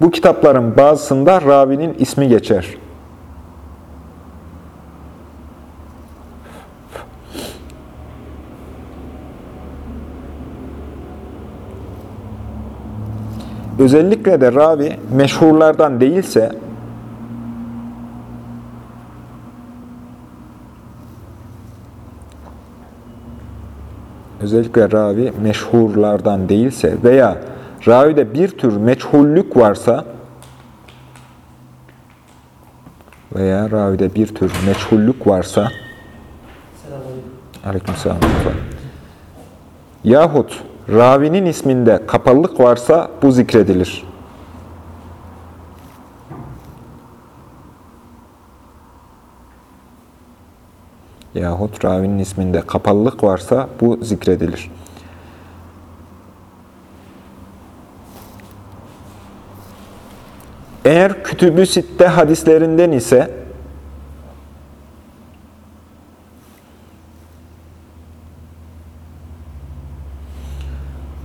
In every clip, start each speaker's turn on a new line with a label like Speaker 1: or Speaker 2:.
Speaker 1: bu kitapların bazısında ravinin ismi geçer. Özellikle de ravi meşhurlardan değilse özellikle ravi meşhurlardan değilse veya ravide bir tür meçhullük varsa veya ravide bir tür meçhullük varsa Aleykümselam. Yahut ravinin isminde kapalılık varsa bu zikredilir. Yahut ravinin isminde kapalılık varsa bu zikredilir. Eğer kütübü sitte hadislerinden ise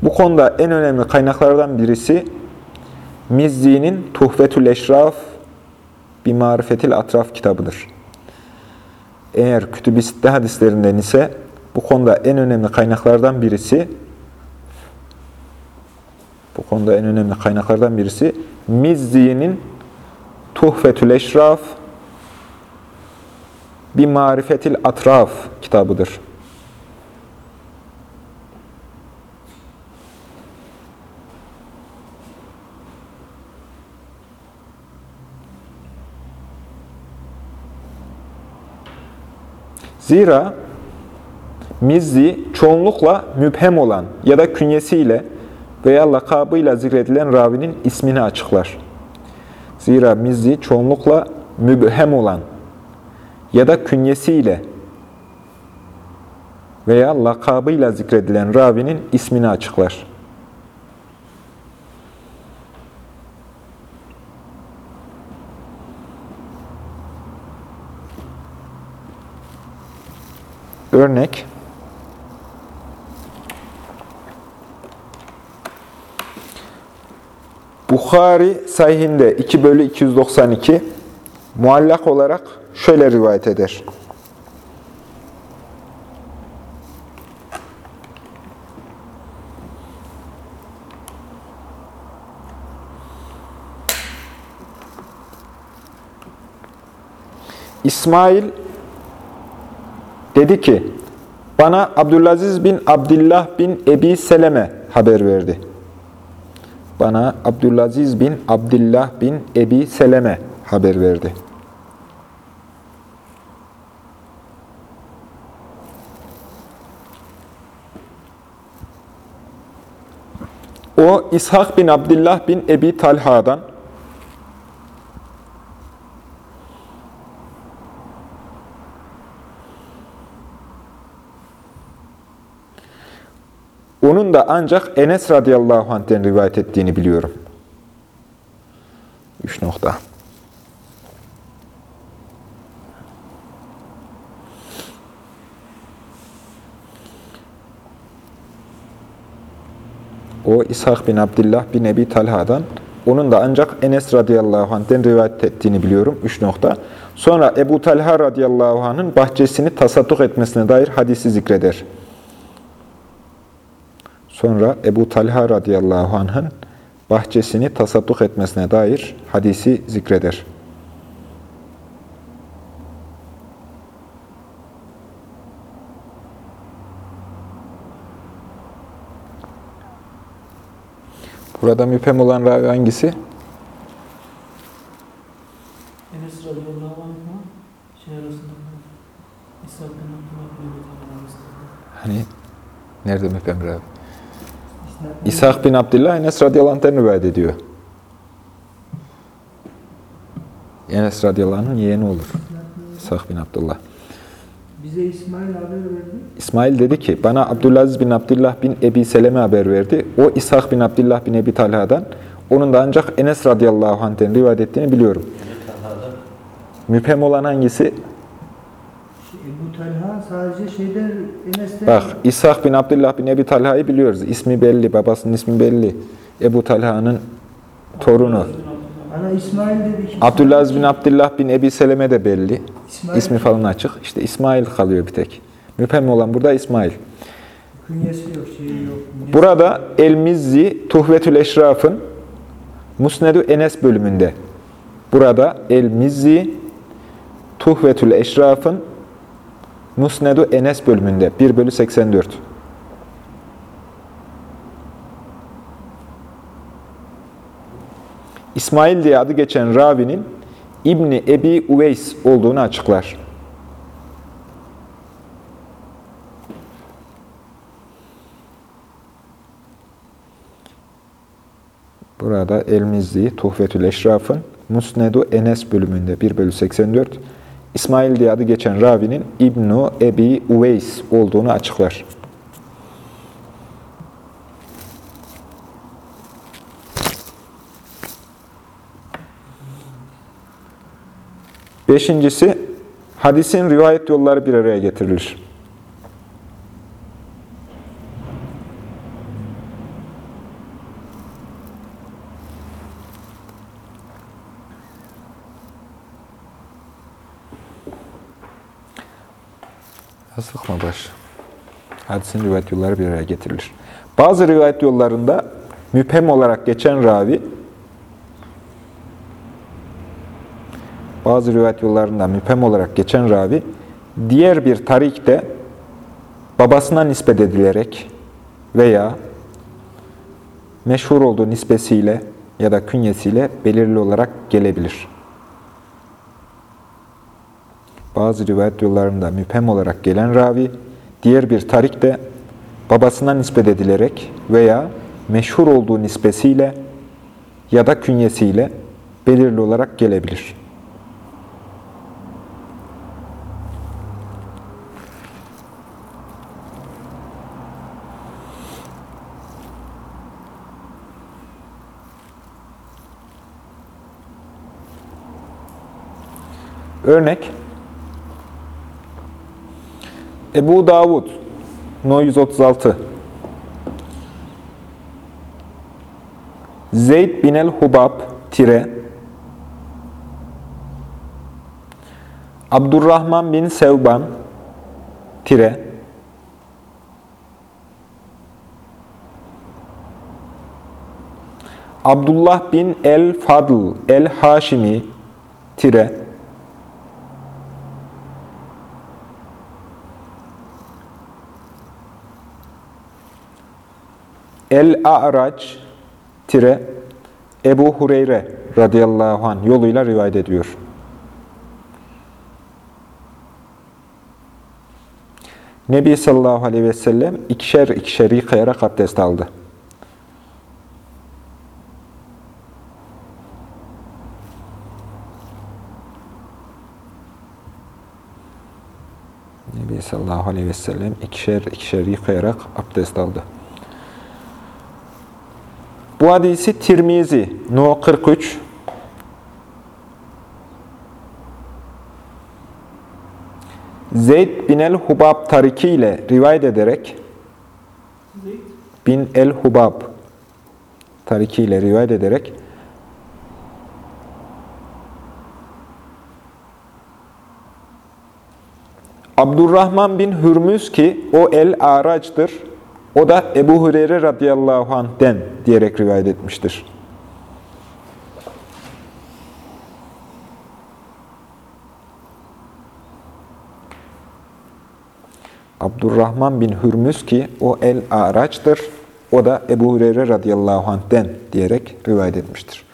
Speaker 1: bu konuda en önemli kaynaklardan birisi Mizzi'nin Tuhfetül Eşraf bir marifetil atraf kitabıdır. Eğer kütüb-i sitte hadislerinden ise bu konuda en önemli kaynaklardan birisi bu konuda en önemli kaynaklardan birisi Mizzi'nin Tuhfetül Eşraf bir marifetil atraf kitabıdır. Zira Mizzi çoğunlukla müphem olan ya da künyesiyle veya lakabıyla zikredilen ravinin ismini açıklar. Zira Mizzi çoğunlukla mübhem olan ya da künyesiyle veya lakabıyla zikredilen ravinin ismini açıklar. Örnek Bukhari sahihinde 2 bölü 292 muallak olarak şöyle rivayet eder. İsmail dedi ki, bana Abdülaziz bin Abdullah bin Ebi Seleme haber verdi. Bana Abdülaziz bin Abdullah bin Ebi Seleme haber verdi. O İshak bin Abdullah bin Ebi Talha'dan Onun da ancak Enes radıyallahu anh'ten rivayet ettiğini biliyorum. Üç nokta. O İshak bin Abdullah bin Ebi Talha'dan, onun da ancak Enes radıyallahu anh'ten rivayet ettiğini biliyorum. Üç nokta. Sonra Ebu Talha radıyallahu anh'ın bahçesini tasadduk etmesine dair hadisi zikreder. Sonra Ebu Talha radıyallahu anh'ın bahçesini tasadduk etmesine dair hadisi zikreder. Burada müphem olan ravi hangisi?
Speaker 2: Enes radıyallahu anh'a şey arasında İshak bin Abdullah bin Ebi Talha arasında.
Speaker 1: Hani nerede müphem ravi? İshak bin Abdullah Enes radıyallahu anh'ten rivayet ediyor. Enes radıyallahu anh'ın yeğeni olur. İshak bin Abdullah.
Speaker 2: Bize İsmail haber verdi.
Speaker 1: İsmail dedi ki bana Abdülaziz bin Abdullah bin Ebi Seleme haber verdi. O İshak bin Abdullah bin Ebi Talha'dan. Onun da ancak Enes radıyallahu anh'ten rivayet ettiğini biliyorum. Müphem olan hangisi?
Speaker 2: Şey, Ebu Talha sadece şeyden Enes'ten...
Speaker 1: Bak İshak bin Abdullah bin Ebi Talha'yı biliyoruz. İsmi belli, babasının ismi belli. Ebu Talha'nın torunu.
Speaker 2: Ana İsmail dedik.
Speaker 1: Abdülaziz bin Abdullah bin Ebi Seleme de belli.
Speaker 2: İsmail.
Speaker 1: İsmi falan açık. İşte İsmail kalıyor bir tek. Müphem olan burada İsmail.
Speaker 2: Künyesi yok, şeyi yok.
Speaker 1: Burada El-Mizzi Tuhvetül Eşraf'ın Musnedü Enes bölümünde. Burada El-Mizzi Tuhvetül Eşraf'ın Musnedü Enes bölümünde. 1 bölü 84. İsmail diye adı geçen ravinin İbni Ebi Uveys olduğunu açıklar. Burada El-Mizzi, Tuhvetül Eşraf'ın Musnedu Enes bölümünde 1 bölü 84 İsmail diye adı geçen ravinin İbnu Ebi Uveys olduğunu açıklar. Beşincisi, hadisin rivayet yolları bir araya getirilir. Hadisin rivayet yolları bir araya getirilir. Bazı rivayet yollarında müphem olarak geçen ravi, bazı rivayet yollarında müphem olarak geçen ravi, diğer bir tarikte babasına nispet edilerek veya meşhur olduğu nispesiyle ya da künyesiyle belirli olarak gelebilir. Bazı rivayet yollarında müphem olarak gelen ravi, diğer bir tarikte babasına nispet edilerek veya meşhur olduğu nispesiyle ya da künyesiyle belirli olarak gelebilir. Örnek Ebu Davud No 136 Zeyd bin el-Hubab tire. Abdurrahman bin Sevban tire. Abdullah bin el-Fadl el-Haşimi tire El-A'raç tire Ebu Hureyre radıyallahu anh yoluyla rivayet ediyor. Nebi sallallahu aleyhi ve sellem ikişer ikişer yıkayarak abdest aldı. Nebi sallallahu aleyhi ve sellem ikişer ikişer yıkayarak abdest aldı. Bu hadisi Tirmizi No 43 Zeyd bin el-Hubab tariki ile rivayet ederek bin el-Hubab tariki ile rivayet ederek Abdurrahman bin Hürmüz ki o el-Araç'tır. O da Ebu Hureyre radıyallahu anh'den diyerek rivayet etmiştir. Abdurrahman bin Hürmüz ki o el-Araç'tır. O da Ebu Hureyre radıyallahu anh'den diyerek rivayet etmiştir.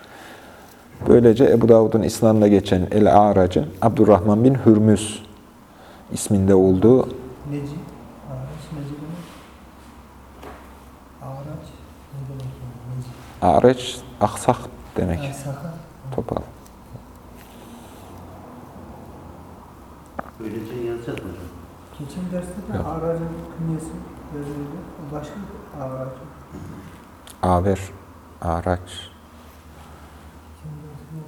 Speaker 1: Böylece Ebu Davud'un İslam'da geçen el-Arac'ın Abdurrahman bin Hürmüz isminde olduğu
Speaker 2: Neci.
Speaker 1: Areç aksak demek.
Speaker 2: Aksaka.
Speaker 1: Topal.
Speaker 3: Böylece yazacak mı?
Speaker 2: Geçen derste de
Speaker 1: Yok.
Speaker 2: aracın künyesi yazıyordu. Başka bir aracı.
Speaker 1: Aver, araç.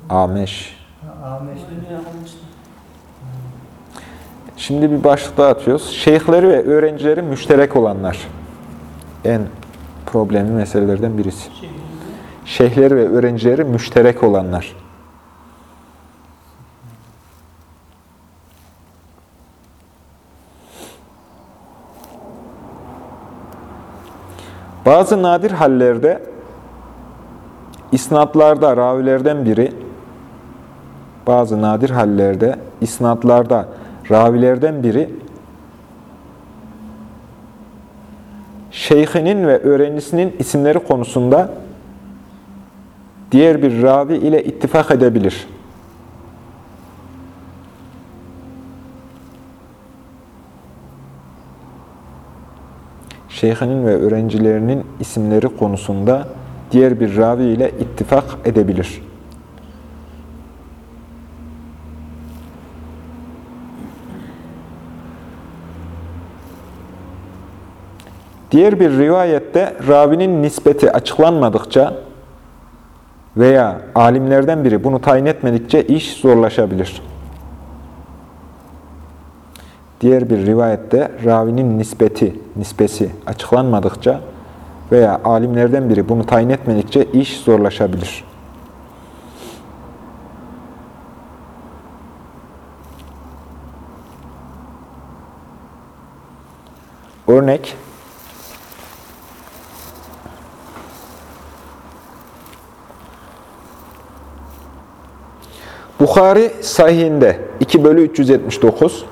Speaker 1: Ameş.
Speaker 2: Ha, Ameş.
Speaker 1: Şimdi bir başlık daha atıyoruz. Şeyhleri ve öğrencileri müşterek olanlar. En problemli meselelerden birisi. Şey, Şeyhleri ve öğrencileri müşterek olanlar. Bazı nadir hallerde isnatlarda ravilerden biri bazı nadir hallerde isnatlarda ravilerden biri şeyhinin ve öğrencisinin isimleri konusunda diğer bir ravi ile ittifak edebilir. Şeyhinin ve öğrencilerinin isimleri konusunda diğer bir ravi ile ittifak edebilir. Diğer bir rivayette ravinin nispeti açıklanmadıkça veya alimlerden biri bunu tayin etmedikçe iş zorlaşabilir. Diğer bir rivayette ravinin nispeti, nispesi açıklanmadıkça veya alimlerden biri bunu tayin etmedikçe iş zorlaşabilir. Örnek Bukhari sahihinde 2 bölü 379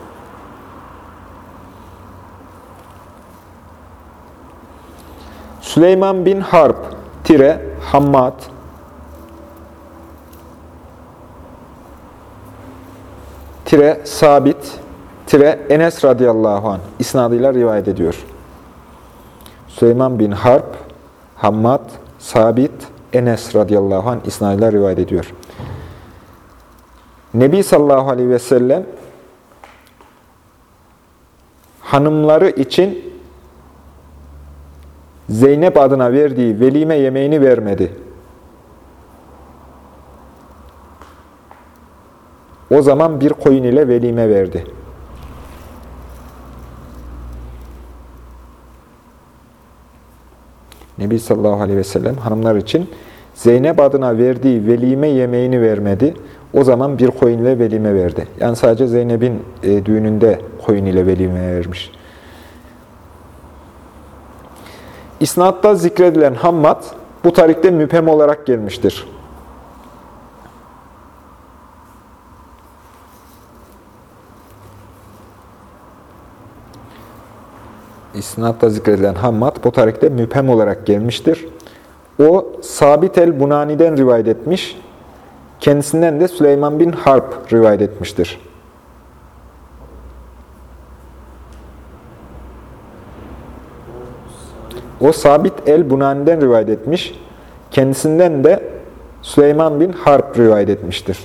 Speaker 1: Süleyman bin Harp tire Hammad tire Sabit tire Enes radıyallahu anh isnadıyla rivayet ediyor. Süleyman bin Harp, Hammad, Sabit, Enes radıyallahu anh isnadıyla rivayet ediyor. Nebi sallallahu aleyhi ve sellem hanımları için Zeynep adına verdiği velime yemeğini vermedi. O zaman bir koyun ile velime verdi. Nebi sallallahu aleyhi ve sellem hanımlar için Zeynep adına verdiği velime yemeğini vermedi. O zaman bir koyun ile velime verdi. Yani sadece Zeynep'in e, düğününde koyun ile velime vermiş. İsnatta zikredilen Hammad bu tarikte müphem olarak gelmiştir. İsnatta zikredilen Hammad bu tarikte müphem olarak gelmiştir. O Sabit el-Bunani'den rivayet etmiş. Kendisinden de Süleyman bin Harp rivayet etmiştir. O Sabit el-Bunani'den rivayet etmiş. Kendisinden de Süleyman bin Harp rivayet etmiştir.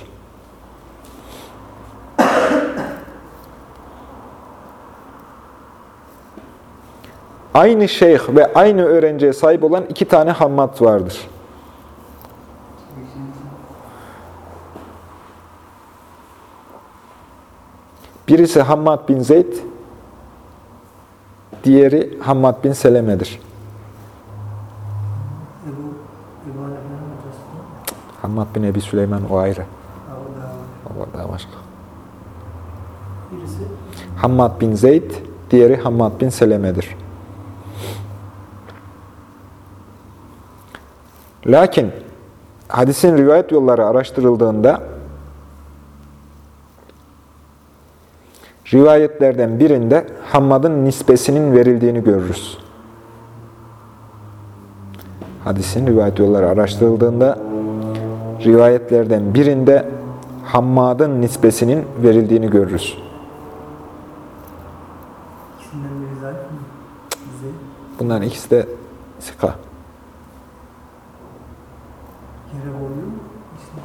Speaker 1: Aynı şeyh ve aynı öğrenciye sahip olan iki tane Hammad vardır. Birisi Hammad bin Zeyd, diğeri Hammad bin Seleme'dir. Hammad bin Ebi Süleyman o ayrı.
Speaker 2: O
Speaker 1: daha başka.
Speaker 2: birisi
Speaker 1: Hammad bin Zeyd, diğeri Hammad bin Seleme'dir. Lakin hadisin rivayet yolları araştırıldığında rivayetlerden birinde Hammad'ın nispesinin verildiğini görürüz. Hadisin rivayet yolları araştırıldığında rivayetlerden birinde Hammad'ın nispesinin verildiğini görürüz. Bunların ikisi de sika.
Speaker 2: Yere koyuyor mu? İşte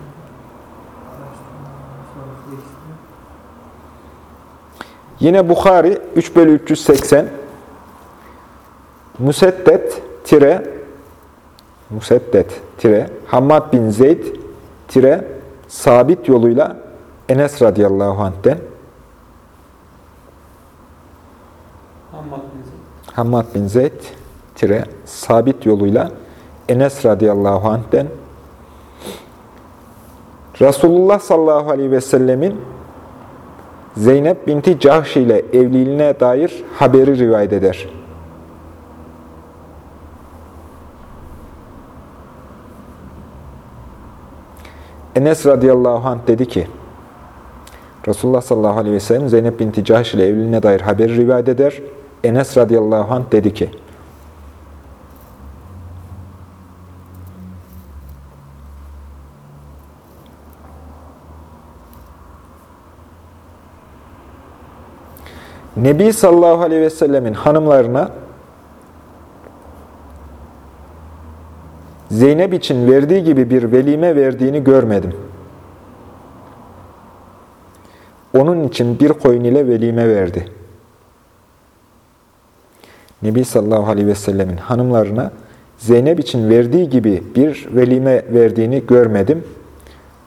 Speaker 2: araştırma, sonra değiştiriyor.
Speaker 1: Yine Bukhari 3 bölü 380 Museddet tire Museddet tire Hammad bin Zeyd tire sabit yoluyla Enes radıyallahu anh'ten
Speaker 2: Hammad bin Zeyd.
Speaker 1: Hammad bin Zeyd tire sabit yoluyla Enes radıyallahu anh'ten Resulullah sallallahu aleyhi ve sellemin Zeynep binti Cahş ile evliliğine dair haberi rivayet eder. Enes radıyallahu anh dedi ki, Resulullah sallallahu aleyhi ve sellem Zeynep binti Cahş ile evliliğine dair haberi rivayet eder. Enes radıyallahu anh dedi ki, Nebi sallallahu aleyhi ve sellemin hanımlarına Zeynep için verdiği gibi bir velime verdiğini görmedim. Onun için bir koyun ile velime verdi. Nebi sallallahu aleyhi ve sellemin hanımlarına Zeynep için verdiği gibi bir velime verdiğini görmedim.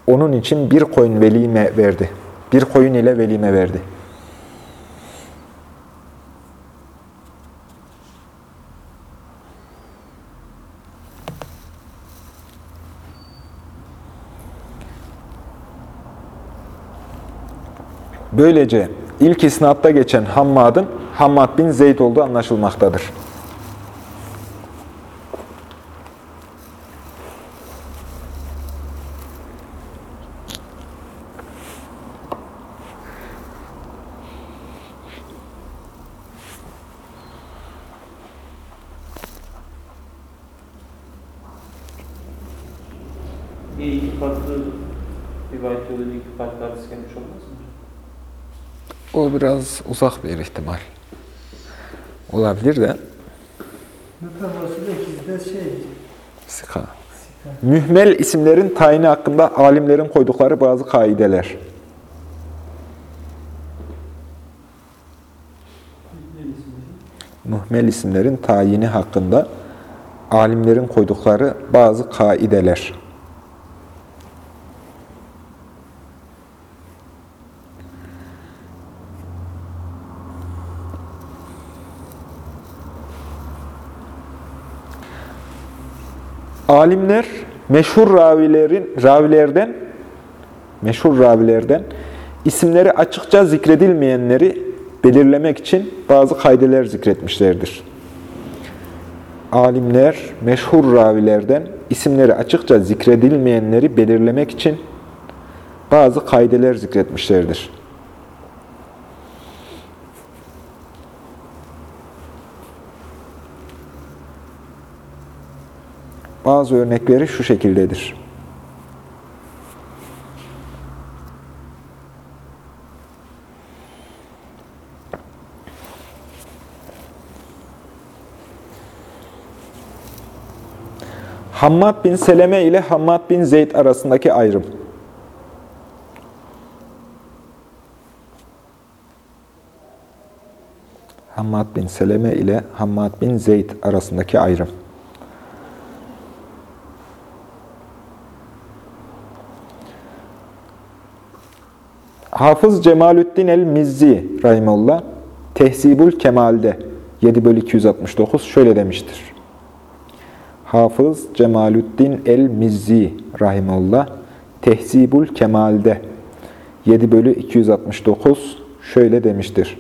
Speaker 1: Onun için bir koyun velime verdi. Bir koyun ile velime verdi. Böylece ilk isnatta geçen Hammad'ın Hammad bin Zeyd olduğu anlaşılmaktadır.
Speaker 2: Bir iki farklı rivayet yoluyla iki farklı hadis gelmiş olmaz mı?
Speaker 1: O biraz uzak bir ihtimal. Olabilir de
Speaker 3: şey,
Speaker 1: sıka. Mühmel isimlerin tayini hakkında alimlerin koydukları bazı kaideler. Muhmel isimlerin tayini hakkında alimlerin koydukları bazı kaideler. Alimler meşhur ravilerin ravilerden meşhur ravilerden isimleri açıkça zikredilmeyenleri belirlemek için bazı kaideler zikretmişlerdir. Alimler meşhur ravilerden isimleri açıkça zikredilmeyenleri belirlemek için bazı kaideler zikretmişlerdir. Bazı örnekleri şu şekildedir. Hammad bin Seleme ile Hammad bin Zeyd arasındaki ayrım. Hammad bin Seleme ile Hammad bin Zeyd arasındaki ayrım. Hafız Cemalüddin el-Mizzi Rahimullah Tehzibül Kemal'de 7 bölü 269 şöyle demiştir. Hafız Cemalüddin el-Mizzi Rahimullah Tehzibül Kemal'de 7 bölü 269 şöyle demiştir.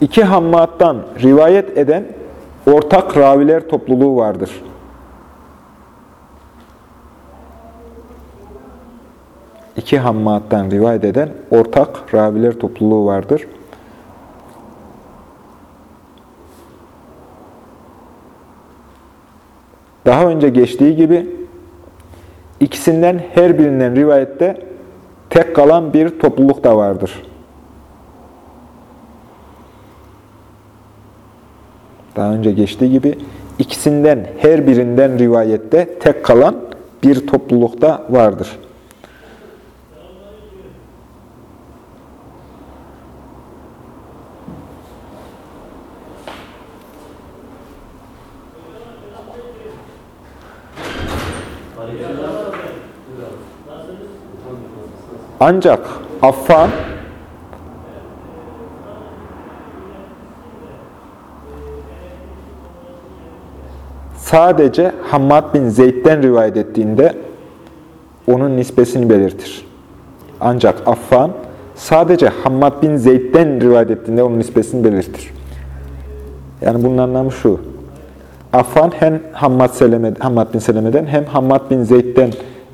Speaker 1: İki hammattan rivayet eden ortak raviler topluluğu vardır. İki hammattan rivayet eden ortak raviler topluluğu vardır. Daha önce geçtiği gibi ikisinden her birinden rivayette tek kalan bir topluluk da vardır. Daha önce geçtiği gibi ikisinden her birinden rivayette tek kalan bir toplulukta vardır. Ancak Affan sadece Hammad bin Zeyd'den rivayet ettiğinde onun nispesini belirtir. Ancak Affan sadece Hammad bin Zeyd'den rivayet ettiğinde onun nispesini belirtir. Yani bunun anlamı şu. Affan hem Hammad, Seleme, Hammad bin Seleme'den hem Hammad bin Zeyd'den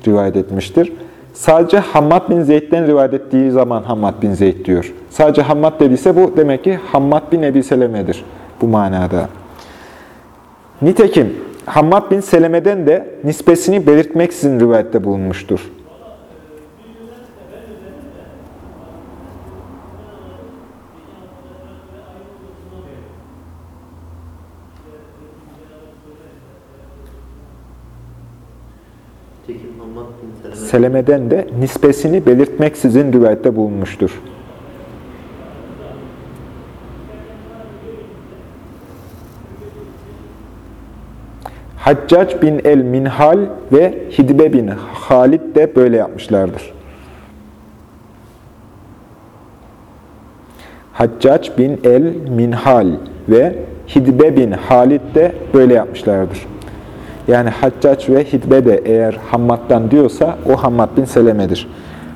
Speaker 1: rivayet etmiştir. Sadece Hammad bin Zeyd'den rivayet ettiği zaman Hammad bin Zeyd diyor. Sadece Hammad dediyse bu demek ki Hammad bin Ebi Seleme'dir bu manada. Nitekim Hammad bin Seleme'den de nispesini belirtmeksizin rivayette bulunmuştur. Seleme'den de nispesini belirtmeksizin rivayette bulunmuştur. Haccac bin el-Minhal ve Hidbe bin Halid de böyle yapmışlardır. Haccac bin el-Minhal ve Hidbe bin Halid de böyle yapmışlardır. Yani Haccac ve Hidbe de eğer Hammad'dan diyorsa o Hammad bin Seleme'dir.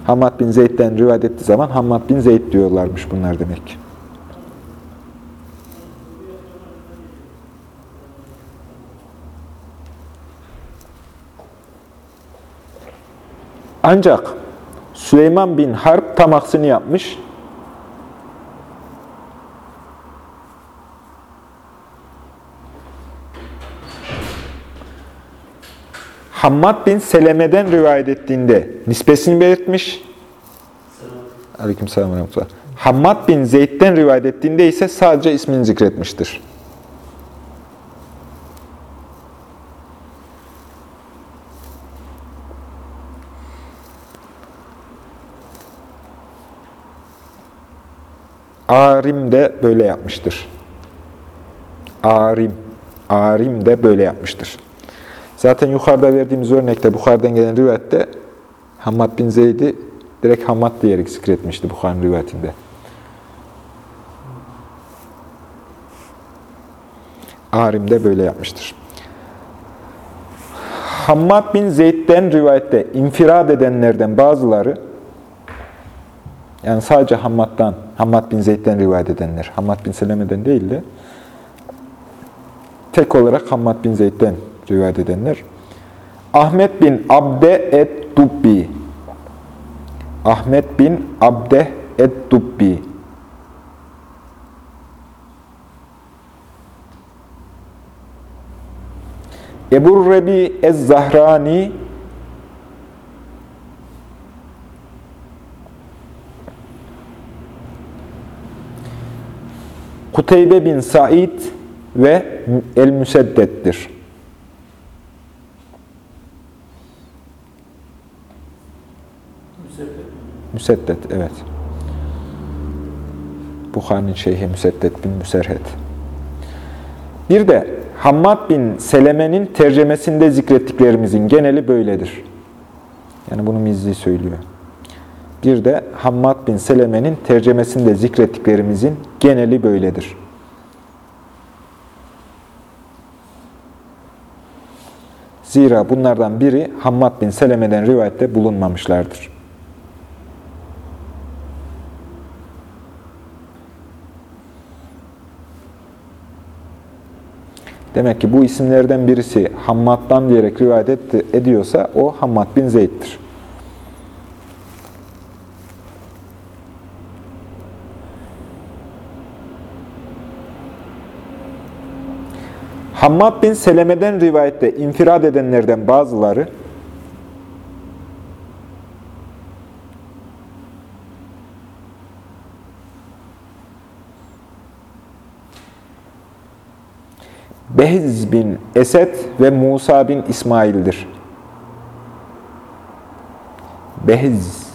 Speaker 1: Hammad bin Zeyd'den rivayet ettiği zaman Hammad bin Zeyd diyorlarmış bunlar demek ki. Ancak Süleyman bin Harp tam aksini yapmış. Hammad bin Seleme'den rivayet ettiğinde nispesini belirtmiş. Aleyküm selam. Hammad bin Zeyd'den rivayet ettiğinde ise sadece ismini zikretmiştir. Arim de böyle yapmıştır. Arim, Arim de böyle yapmıştır. Zaten yukarıda verdiğimiz örnekte Bukhari'den gelen rivayette Hammad bin Zeyd'i direkt Hammad diyerek zikretmişti Bukhari'nin rivayetinde. Arim de böyle yapmıştır. Hammad bin Zeyd'den rivayette infirad edenlerden bazıları yani sadece Hammad'dan, Hammad bin Zeyd'den rivayet edenler, Hammad bin Seleme'den değil de tek olarak Hammad bin Zeyd'den rivayet edenler. Ahmet bin Abde et-Dubbi Ahmet bin Abde et-Dubbi Ebu Rebi ez-Zahrani Kuteybe bin Said ve El-Müseddet'tir. Müseddet, evet. Bukhari'nin şeyhi Müseddet bin Müserhet. Bir de Hammad bin Seleme'nin tercemesinde zikrettiklerimizin geneli böyledir. Yani bunu Mizzi söylüyor. Bir de Hammad bin Seleme'nin tercemesinde zikrettiklerimizin geneli böyledir. Zira bunlardan biri Hammad bin Seleme'den rivayette bulunmamışlardır. Demek ki bu isimlerden birisi Hammad'dan diyerek rivayet ediyorsa o Hammad bin Zeyd'dir. Hammad bin Seleme'den rivayette infirad edenlerden bazıları Behz bin Esed ve Musa bin İsmail'dir. Behiz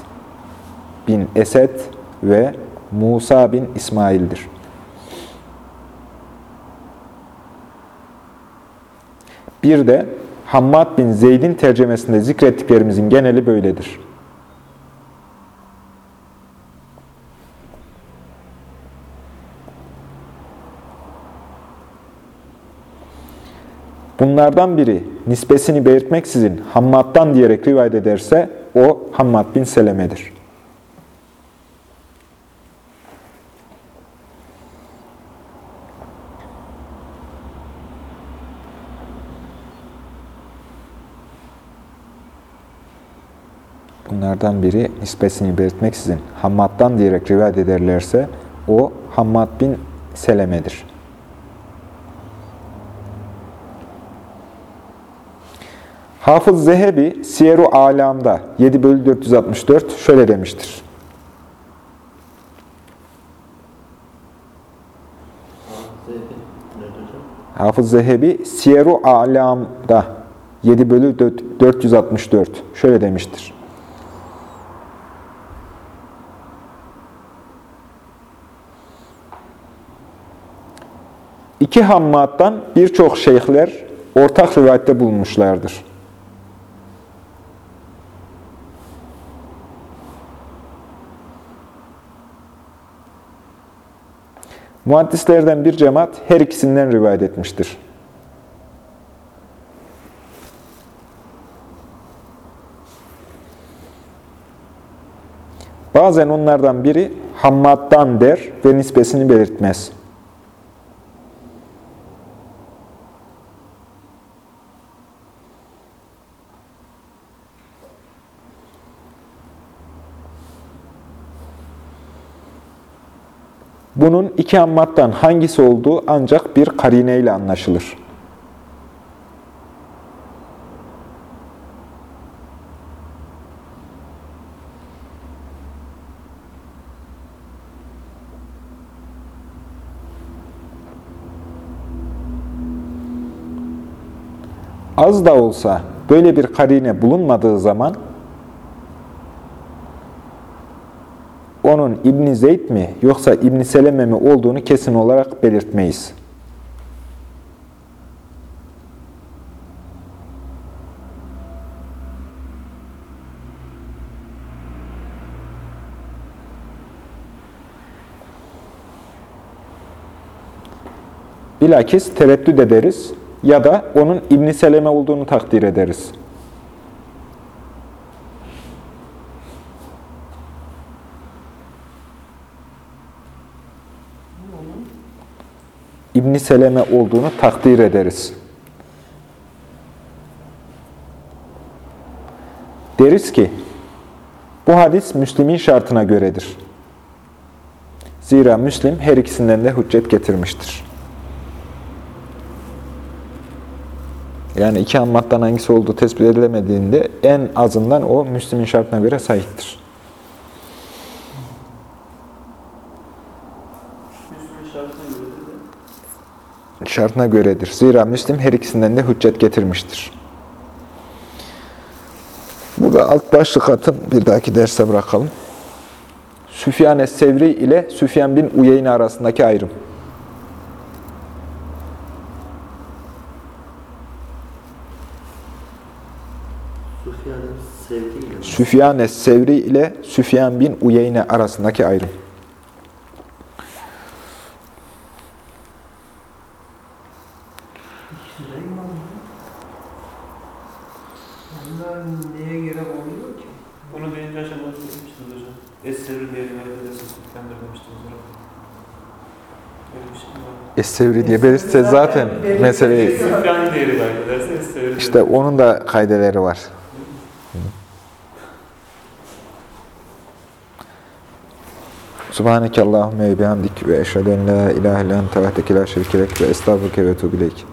Speaker 1: bin Esed ve Musa bin İsmail'dir. Bir de Hammad bin Zeyd'in tercemesinde zikrettiklerimizin geneli böyledir. Bunlardan biri nispesini belirtmeksizin Hammad'dan diyerek rivayet ederse o Hammad bin Seleme'dir. Bunlardan biri nispesini belirtmeksizin Hammad'dan diyerek rivayet ederlerse o Hammad bin Seleme'dir. Hafız Zehebi Siyer-u Alam'da 7 bölü 464 şöyle demiştir. Hafız Zehebi Siyer-u Alam'da 7 bölü 464 şöyle demiştir. İki hammattan birçok şeyhler ortak rivayette bulunmuşlardır. Muhaddislerden bir cemaat her ikisinden rivayet etmiştir. Bazen onlardan biri Hammad'dan der ve nispesini belirtmez. Bunun iki ammattan hangisi olduğu ancak bir karine ile anlaşılır. Az da olsa böyle bir karine bulunmadığı zaman onun İbni Zeyd mi yoksa İbni Seleme mi olduğunu kesin olarak belirtmeyiz. Bilakis tereddüt ederiz ya da onun İbni Seleme olduğunu takdir ederiz. İbni Seleme olduğunu takdir ederiz. Deriz ki, bu hadis Müslim'in şartına göredir. Zira Müslim her ikisinden de hüccet getirmiştir. Yani iki ammattan hangisi olduğu tespit edilemediğinde en azından o Müslim'in şartına göre sahiptir.
Speaker 2: Müslüman şartına göre de
Speaker 1: şartına göredir. Zira Müslim her ikisinden de hüccet getirmiştir. Burada alt başlık atın bir dahaki derse bırakalım. Süfyan es-Sevri ile Süfyan bin Uyeyne arasındaki ayrım. Süfyan es-Sevri ile Süfyan bin Uyeyne arasındaki ayrım.
Speaker 3: İkisi de imam. Bunlar neye göre oluyor ki?
Speaker 2: Bunu birinci aşamada söylemiştiniz hocam. Es-Sevri diye rivayet ederse Süfyan'dır demiştiniz hocam. Böyle bir şey var.
Speaker 1: Es-Sevri diye belirtse zaten meseleyi işte onun da kaydeleri var. Subhaneke Allahümme ve bihamdik ve eşhedü en la ilahe illa ente vahdeke la şerike lek ve estağfurke ve etûbü ileyk.